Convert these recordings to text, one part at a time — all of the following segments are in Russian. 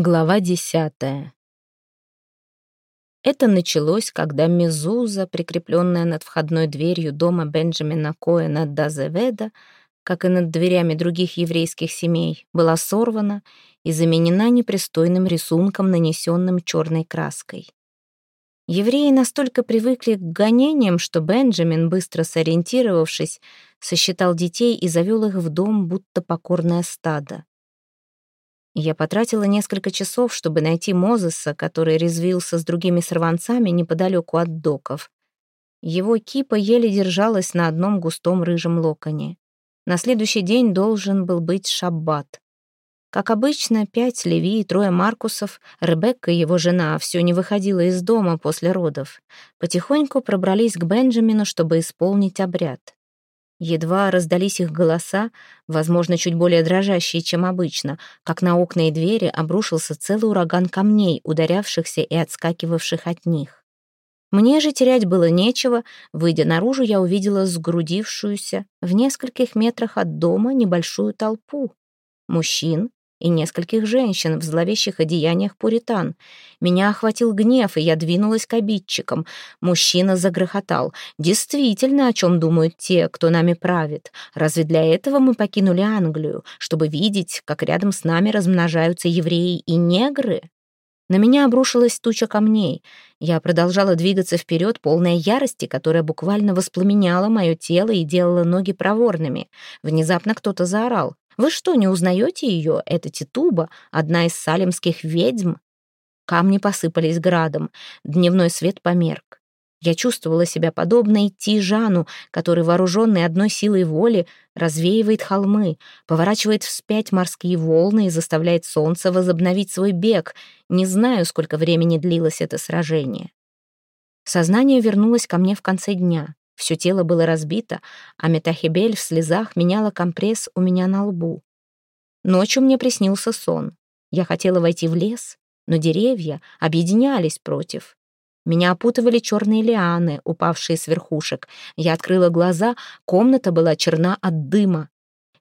Глава десятая. Это началось, когда мезуза, прикрепленная над входной дверью дома Бенджамина Коэна Дазеведа, как и над дверями других еврейских семей, была сорвана и заменена непристойным рисунком, нанесенным черной краской. Евреи настолько привыкли к гонениям, что Бенджамин, быстро сориентировавшись, сосчитал детей и завел их в дом, будто покорное стадо. Я потратила несколько часов, чтобы найти Мозеса, который резвился с другими сорванцами неподалеку от доков. Его кипа еле держалась на одном густом рыжем локоне. На следующий день должен был быть шаббат. Как обычно, пять Леви и трое Маркусов, Ребекка, его жена, все не выходила из дома после родов. Потихоньку пробрались к Бенджамину, чтобы исполнить обряд. Едва раздались их голоса, возможно, чуть более дрожащие, чем обычно, как на окна и двери обрушился целый ураган камней, ударявшихся и отскакивавших от них. Мне же терять было нечего, выйдя наружу, я увидела сгрудившуюся в нескольких метрах от дома небольшую толпу. Мужчин, и нескольких женщин в зловещих одеяниях пуритан. Меня охватил гнев, и я двинулась к обидчикам. Мужчина загрохотал. «Действительно, о чем думают те, кто нами правит? Разве для этого мы покинули Англию, чтобы видеть, как рядом с нами размножаются евреи и негры?» На меня обрушилась туча камней. Я продолжала двигаться вперед, полная ярости, которая буквально воспламеняла мое тело и делала ноги проворными. Внезапно кто-то заорал. Вы что, не узнаете ее? Это Титуба, одна из салемских ведьм. Камни посыпались градом, дневной свет померк. Я чувствовала себя подобной Тижану, который, вооруженный одной силой воли, развеивает холмы, поворачивает вспять морские волны и заставляет солнце возобновить свой бег. Не знаю, сколько времени длилось это сражение. Сознание вернулось ко мне в конце дня. Все тело было разбито, а Метахибель в слезах меняла компресс у меня на лбу. Ночью мне приснился сон. Я хотела войти в лес, но деревья объединялись против. Меня опутывали черные лианы, упавшие с верхушек. Я открыла глаза, комната была черна от дыма.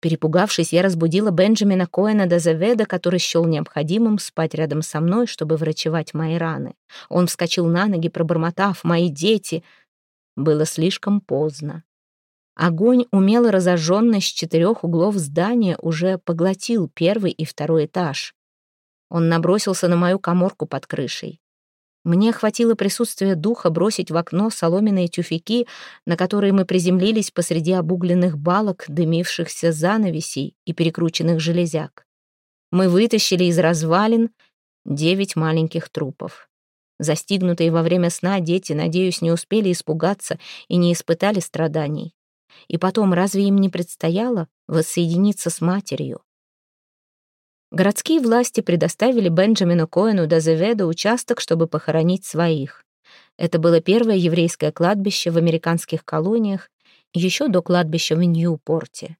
Перепугавшись, я разбудила Бенджамина Коэна Дезаведа, который счел необходимым спать рядом со мной, чтобы врачевать мои раны. Он вскочил на ноги, пробормотав «Мои дети!» Было слишком поздно. Огонь, умело разожженный с четырех углов здания, уже поглотил первый и второй этаж. Он набросился на мою коморку под крышей. Мне хватило присутствия духа бросить в окно соломенные тюфяки, на которые мы приземлились посреди обугленных балок, дымившихся занавесей и перекрученных железяк. Мы вытащили из развалин девять маленьких трупов. Застигнутые во время сна дети, надеюсь, не успели испугаться и не испытали страданий. И потом, разве им не предстояло воссоединиться с матерью? Городские власти предоставили Бенджамину Коэну Дазеведу участок, чтобы похоронить своих. Это было первое еврейское кладбище в американских колониях, еще до кладбища в Ньюпорте.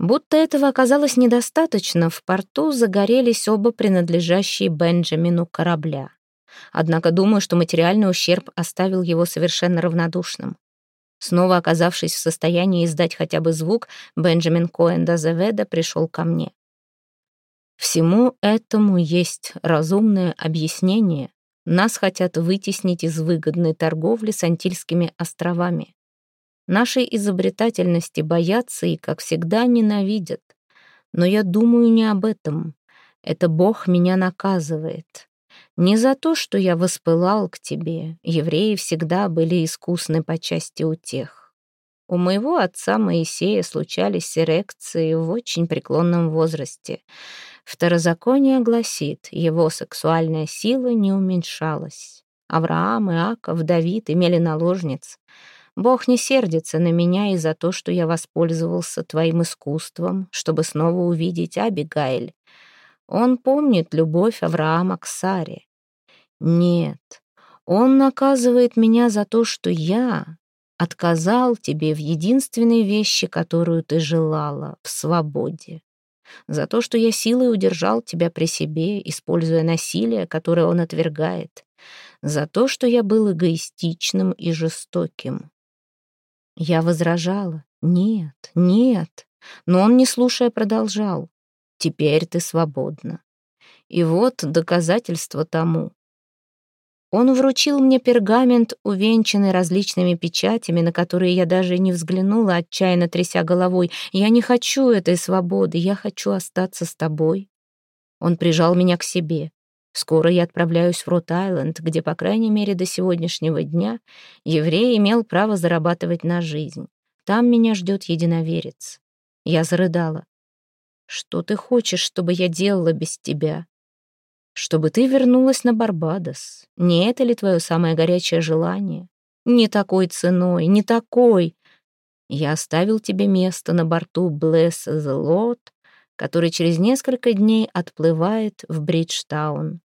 Будто этого оказалось недостаточно, в порту загорелись оба принадлежащие Бенджамину корабля. Однако думаю, что материальный ущерб оставил его совершенно равнодушным. Снова оказавшись в состоянии издать хотя бы звук, Бенджамин Коэн Дазеведа пришел ко мне. Всему этому есть разумное объяснение. Нас хотят вытеснить из выгодной торговли с Антильскими островами. Нашей изобретательности боятся и, как всегда, ненавидят. Но я думаю не об этом. Это Бог меня наказывает. Не за то, что я воспылал к тебе. Евреи всегда были искусны по части утех. У моего отца Моисея случались эрекции в очень преклонном возрасте. Второзаконие гласит, его сексуальная сила не уменьшалась. Авраам, Иаков, Давид имели наложниц. Бог не сердится на меня и за то, что я воспользовался твоим искусством, чтобы снова увидеть Абигайль. Он помнит любовь Авраама к Саре. Нет, он наказывает меня за то, что я отказал тебе в единственной вещи, которую ты желала, в свободе. За то, что я силой удержал тебя при себе, используя насилие, которое он отвергает. За то, что я был эгоистичным и жестоким. Я возражала. Нет, нет. Но он, не слушая, продолжал. Теперь ты свободна. И вот доказательство тому. Он вручил мне пергамент, увенчанный различными печатями, на которые я даже не взглянула, отчаянно тряся головой. «Я не хочу этой свободы, я хочу остаться с тобой». Он прижал меня к себе. Скоро я отправляюсь в Рот-Айленд, где, по крайней мере, до сегодняшнего дня еврей имел право зарабатывать на жизнь. Там меня ждет единоверец. Я зарыдала. «Что ты хочешь, чтобы я делала без тебя?» Чтобы ты вернулась на Барбадос. Не это ли твое самое горячее желание? Не такой ценой, не такой. Я оставил тебе место на борту the Lord, который через несколько дней отплывает в Бриджтаун.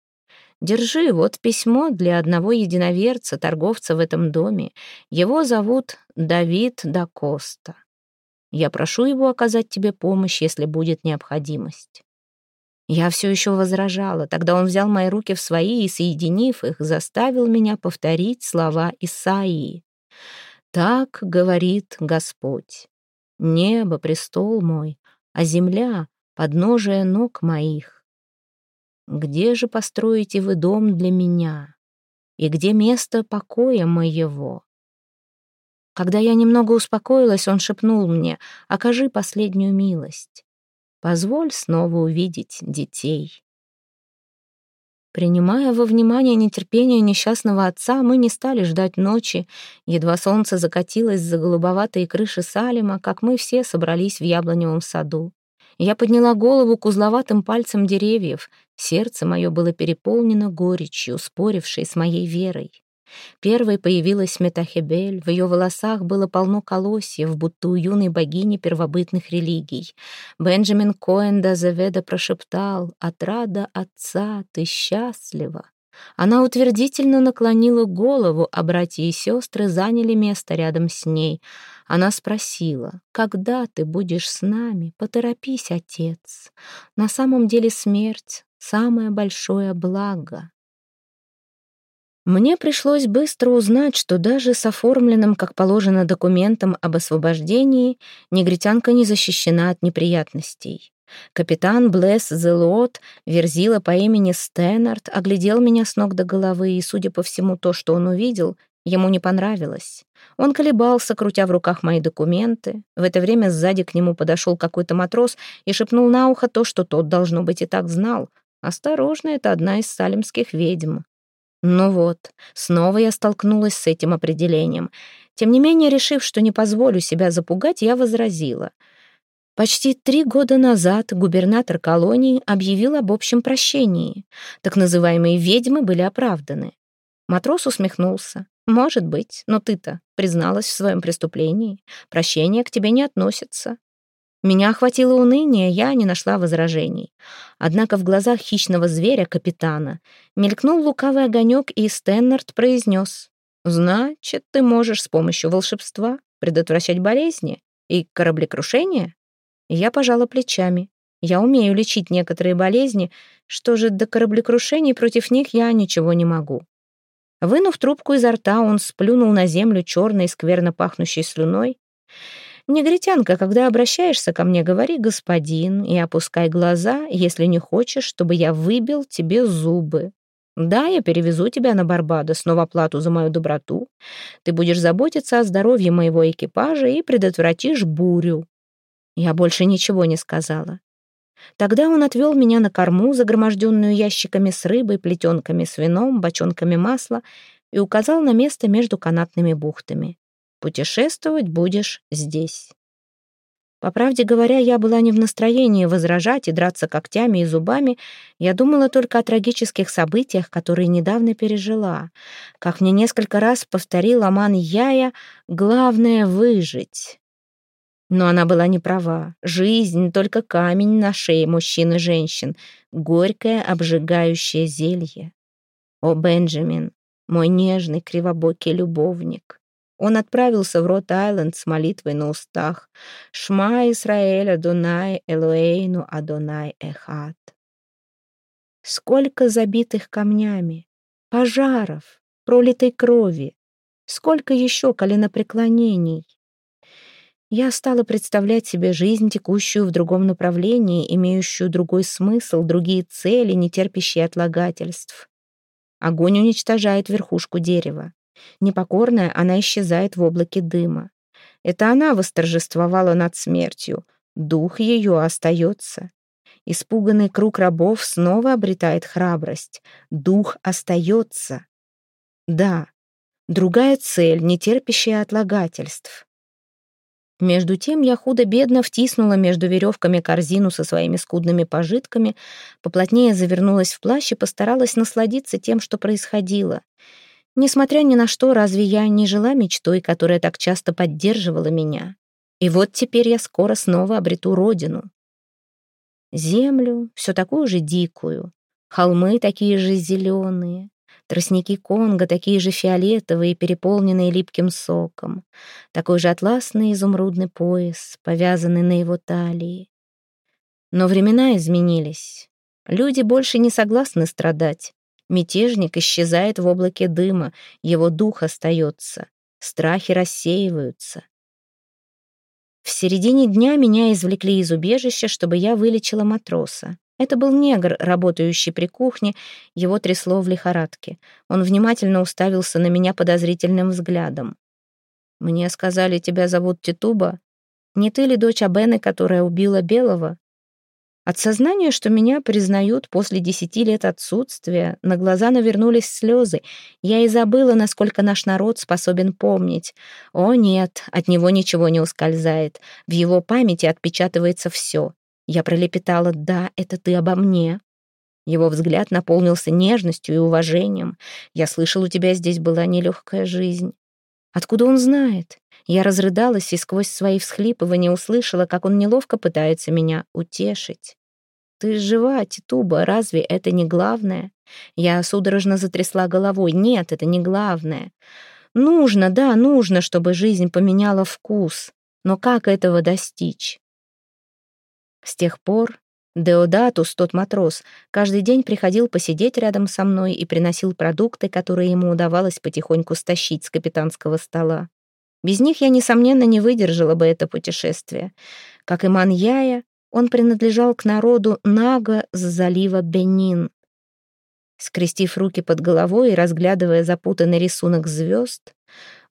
Держи, вот письмо для одного единоверца, торговца в этом доме. Его зовут Давид да Коста. Я прошу его оказать тебе помощь, если будет необходимость. Я все еще возражала. Тогда он взял мои руки в свои и, соединив их, заставил меня повторить слова Исаии. «Так говорит Господь. Небо — престол мой, а земля — подножие ног моих. Где же построите вы дом для меня? И где место покоя моего?» Когда я немного успокоилась, он шепнул мне, «Окажи последнюю милость». Позволь снова увидеть детей. Принимая во внимание нетерпение несчастного отца, мы не стали ждать ночи. Едва солнце закатилось за голубоватые крыши Салима, как мы все собрались в яблоневом саду. Я подняла голову к узловатым пальцам деревьев. Сердце мое было переполнено горечью, спорившей с моей верой. Первой появилась Метахебель, в ее волосах было полно колосьев, будто у юной богини первобытных религий. Бенджамин Коэн Дазеведа прошептал «Отрада отца, ты счастлива». Она утвердительно наклонила голову, а братья и сестры заняли место рядом с ней. Она спросила, «Когда ты будешь с нами? Поторопись, отец. На самом деле смерть — самое большое благо». Мне пришлось быстро узнать, что даже с оформленным, как положено, документом об освобождении негритянка не защищена от неприятностей. Капитан Блесс Зелот, верзила по имени Стэннард, оглядел меня с ног до головы, и, судя по всему, то, что он увидел, ему не понравилось. Он колебался, крутя в руках мои документы. В это время сзади к нему подошел какой-то матрос и шепнул на ухо то, что тот, должно быть, и так знал. «Осторожно, это одна из салемских ведьм». Ну вот, снова я столкнулась с этим определением. Тем не менее, решив, что не позволю себя запугать, я возразила. Почти три года назад губернатор колонии объявил об общем прощении. Так называемые ведьмы были оправданы. Матрос усмехнулся. «Может быть, но ты-то призналась в своем преступлении. Прощение к тебе не относится. Меня охватило уныние, я не нашла возражений. Однако в глазах хищного зверя, капитана, мелькнул лукавый огонек, и Стэннард произнес. «Значит, ты можешь с помощью волшебства предотвращать болезни и кораблекрушения?» Я пожала плечами. Я умею лечить некоторые болезни, что же до кораблекрушений против них я ничего не могу. Вынув трубку изо рта, он сплюнул на землю черной, скверно пахнущей слюной. «Негритянка, когда обращаешься ко мне, говори «господин» и опускай глаза, если не хочешь, чтобы я выбил тебе зубы. Да, я перевезу тебя на Барбадос, но в оплату за мою доброту ты будешь заботиться о здоровье моего экипажа и предотвратишь бурю». Я больше ничего не сказала. Тогда он отвел меня на корму, загроможденную ящиками с рыбой, плетенками с вином, бочонками масла, и указал на место между канатными бухтами. Путешествовать будешь здесь. По правде говоря, я была не в настроении возражать и драться когтями и зубами. Я думала только о трагических событиях, которые недавно пережила. Как мне несколько раз повторил Аман Яя, главное — выжить. Но она была не права. Жизнь — только камень на шее мужчин и женщин. Горькое, обжигающее зелье. О, Бенджамин, мой нежный кривобокий любовник. Он отправился в Рот-Айленд с молитвой на устах «Шма Исраэль Адонай Элуэйну Адонай Эхат». Сколько забитых камнями, пожаров, пролитой крови, сколько еще коленопреклонений. Я стала представлять себе жизнь, текущую в другом направлении, имеющую другой смысл, другие цели, не терпящие отлагательств. Огонь уничтожает верхушку дерева. Непокорная, она исчезает в облаке дыма. Это она восторжествовала над смертью. Дух ее остается. Испуганный круг рабов снова обретает храбрость. Дух остается. Да, другая цель, не терпящая отлагательств. Между тем я худо-бедно втиснула между веревками корзину со своими скудными пожитками, поплотнее завернулась в плащ и постаралась насладиться тем, что происходило. Несмотря ни на что, разве я не жила мечтой, которая так часто поддерживала меня? И вот теперь я скоро снова обрету родину. Землю, все такую же дикую, холмы такие же зеленые, Тростники Конго такие же фиолетовые, переполненные липким соком. Такой же атласный изумрудный пояс, повязанный на его талии. Но времена изменились. Люди больше не согласны страдать. Мятежник исчезает в облаке дыма, его дух остается. Страхи рассеиваются. В середине дня меня извлекли из убежища, чтобы я вылечила матроса. Это был негр, работающий при кухне, его трясло в лихорадке. Он внимательно уставился на меня подозрительным взглядом. «Мне сказали, тебя зовут Титуба. Не ты ли дочь Абены, которая убила Белого?» От сознания, что меня признают после десяти лет отсутствия, на глаза навернулись слезы. Я и забыла, насколько наш народ способен помнить. О нет, от него ничего не ускользает. В его памяти отпечатывается все. Я пролепетала «Да, это ты обо мне». Его взгляд наполнился нежностью и уважением. Я слышал, у тебя здесь была нелегкая жизнь. Откуда он знает? Я разрыдалась и сквозь свои всхлипывания услышала, как он неловко пытается меня утешить. «Ты жива, Титуба, разве это не главное?» Я судорожно затрясла головой. «Нет, это не главное. Нужно, да, нужно, чтобы жизнь поменяла вкус. Но как этого достичь? С тех пор Деодатус, тот матрос, каждый день приходил посидеть рядом со мной и приносил продукты, которые ему удавалось потихоньку стащить с капитанского стола. Без них я, несомненно, не выдержала бы это путешествие. Как и Маньяя, он принадлежал к народу Нага с залива Бенин. Скрестив руки под головой и разглядывая запутанный рисунок звезд,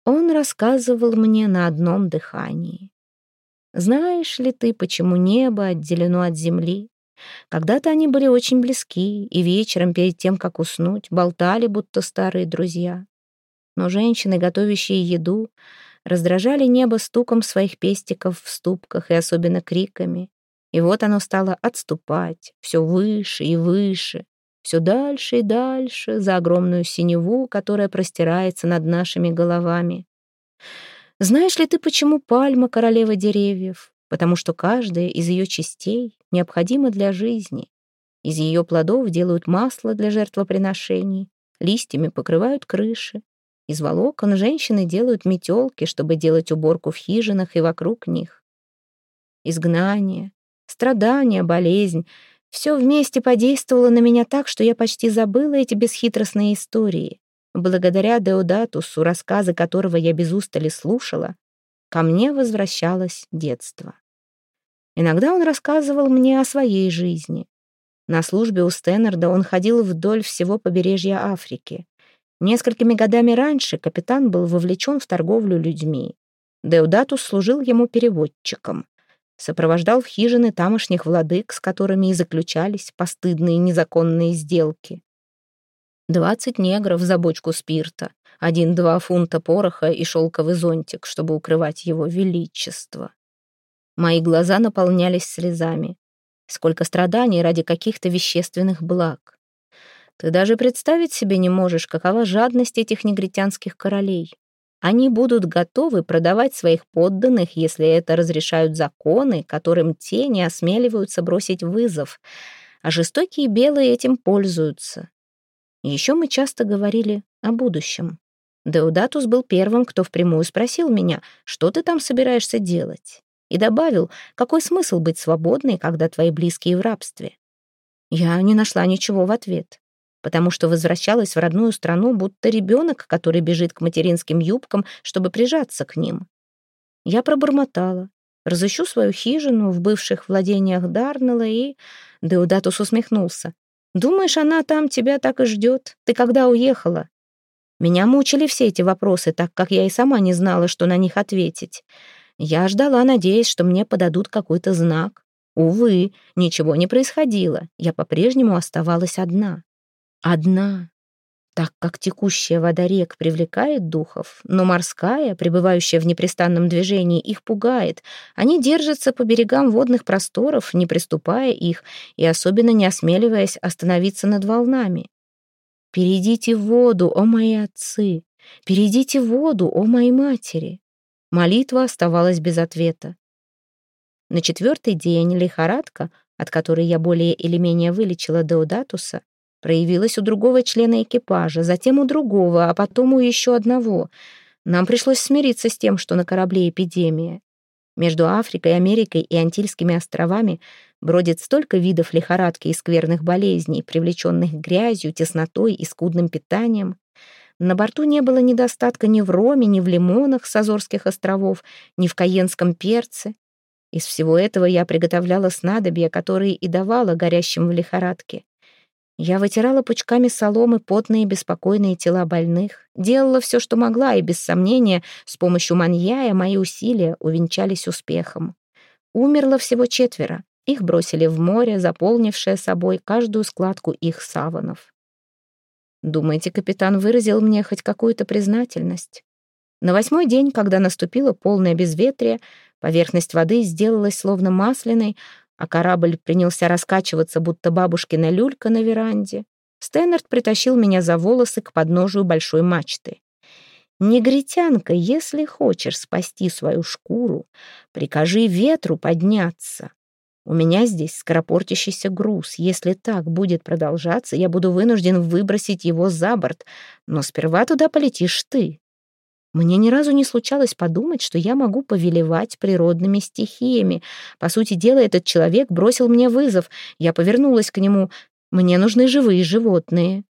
он рассказывал мне на одном дыхании. Знаешь ли ты, почему небо отделено от земли? Когда-то они были очень близки, и вечером перед тем, как уснуть, болтали, будто старые друзья. Но женщины, готовящие еду, раздражали небо стуком своих пестиков в ступках и особенно криками. И вот оно стало отступать, все выше и выше, все дальше и дальше за огромную синеву, которая простирается над нашими головами. Знаешь ли ты, почему пальма — королева деревьев? Потому что каждая из ее частей необходима для жизни. Из ее плодов делают масло для жертвоприношений, листьями покрывают крыши. Из волокон женщины делают метелки, чтобы делать уборку в хижинах и вокруг них. Изгнание, страдания, болезнь — все вместе подействовало на меня так, что я почти забыла эти бесхитростные истории. Благодаря Деодатусу, рассказы которого я без устали слушала, ко мне возвращалось детство. Иногда он рассказывал мне о своей жизни. На службе у Стэннерда он ходил вдоль всего побережья Африки. Несколькими годами раньше капитан был вовлечен в торговлю людьми. Деодатус служил ему переводчиком. Сопровождал в хижины тамошних владык, с которыми и заключались постыдные незаконные сделки. Двадцать негров за бочку спирта, один-два фунта пороха и шелковый зонтик, чтобы укрывать его величество. Мои глаза наполнялись слезами. Сколько страданий ради каких-то вещественных благ. Ты даже представить себе не можешь, какова жадность этих негритянских королей. Они будут готовы продавать своих подданных, если это разрешают законы, которым те не осмеливаются бросить вызов. А жестокие белые этим пользуются. Еще мы часто говорили о будущем. Деудатус был первым, кто впрямую спросил меня, что ты там собираешься делать? И добавил, какой смысл быть свободной, когда твои близкие в рабстве? Я не нашла ничего в ответ, потому что возвращалась в родную страну, будто ребенок, который бежит к материнским юбкам, чтобы прижаться к ним. Я пробормотала. Разыщу свою хижину в бывших владениях Дарнелла и... Деудатус усмехнулся. «Думаешь, она там тебя так и ждет? Ты когда уехала?» Меня мучили все эти вопросы, так как я и сама не знала, что на них ответить. Я ждала, надеясь, что мне подадут какой-то знак. Увы, ничего не происходило. Я по-прежнему оставалась одна. Одна. Так как текущая вода рек привлекает духов, но морская, пребывающая в непрестанном движении, их пугает. Они держатся по берегам водных просторов, не приступая их и особенно не осмеливаясь остановиться над волнами. «Перейдите в воду, о мои отцы! Перейдите в воду, о моей матери!» Молитва оставалась без ответа. На четвертый день лихорадка, от которой я более или менее вылечила Деодатуса, проявилась у другого члена экипажа, затем у другого, а потом у еще одного. Нам пришлось смириться с тем, что на корабле эпидемия. Между Африкой, Америкой и Антильскими островами бродит столько видов лихорадки и скверных болезней, привлеченных грязью, теснотой и скудным питанием. На борту не было недостатка ни в роме, ни в лимонах с Азорских островов, ни в каенском перце. Из всего этого я приготовляла снадобья, которые и давала горящим в лихорадке. Я вытирала пучками соломы потные беспокойные тела больных, делала все, что могла, и, без сомнения, с помощью маньяя мои усилия увенчались успехом. Умерло всего четверо. Их бросили в море, заполнившее собой каждую складку их саванов. Думаете, капитан выразил мне хоть какую-то признательность? На восьмой день, когда наступило полное безветрие, Поверхность воды сделалась словно масляной, а корабль принялся раскачиваться, будто бабушкина люлька на веранде. Стэннерд притащил меня за волосы к подножию большой мачты. «Негритянка, если хочешь спасти свою шкуру, прикажи ветру подняться. У меня здесь скоропортящийся груз. Если так будет продолжаться, я буду вынужден выбросить его за борт, но сперва туда полетишь ты. Мне ни разу не случалось подумать, что я могу повелевать природными стихиями. По сути дела, этот человек бросил мне вызов. Я повернулась к нему. Мне нужны живые животные.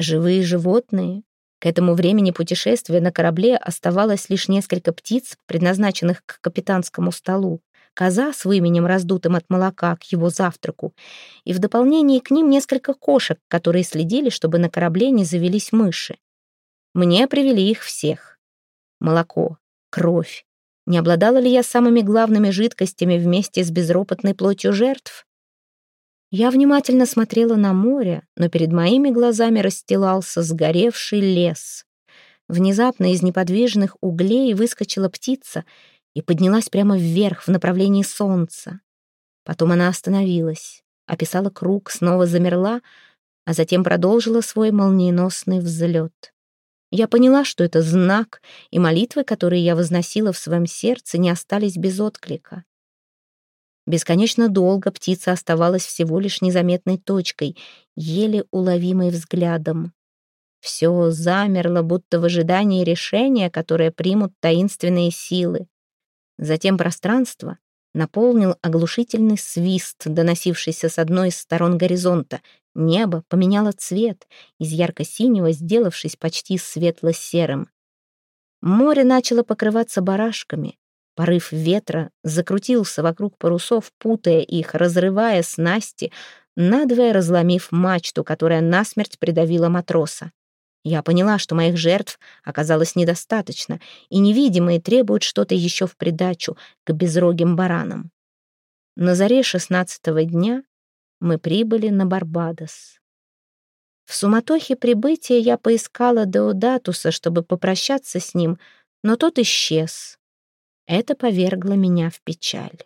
Живые животные? К этому времени путешествия на корабле оставалось лишь несколько птиц, предназначенных к капитанскому столу, коза с выменем, раздутым от молока, к его завтраку, и в дополнение к ним несколько кошек, которые следили, чтобы на корабле не завелись мыши. Мне привели их всех. Молоко, кровь. Не обладала ли я самыми главными жидкостями вместе с безропотной плотью жертв? Я внимательно смотрела на море, но перед моими глазами расстилался сгоревший лес. Внезапно из неподвижных углей выскочила птица и поднялась прямо вверх в направлении солнца. Потом она остановилась, описала круг, снова замерла, а затем продолжила свой молниеносный взлет. Я поняла, что это знак, и молитвы, которые я возносила в своем сердце, не остались без отклика. Бесконечно долго птица оставалась всего лишь незаметной точкой, еле уловимой взглядом. Все замерло, будто в ожидании решения, которое примут таинственные силы. Затем пространство наполнил оглушительный свист, доносившийся с одной из сторон горизонта. Небо поменяло цвет, из ярко-синего сделавшись почти светло-серым. Море начало покрываться барашками. Порыв ветра закрутился вокруг парусов, путая их, разрывая снасти, надвое разломив мачту, которая насмерть придавила матроса. Я поняла, что моих жертв оказалось недостаточно, и невидимые требуют что-то еще в придачу к безрогим баранам. На заре шестнадцатого дня мы прибыли на Барбадос. В суматохе прибытия я поискала Деодатуса, чтобы попрощаться с ним, но тот исчез. Это повергло меня в печаль.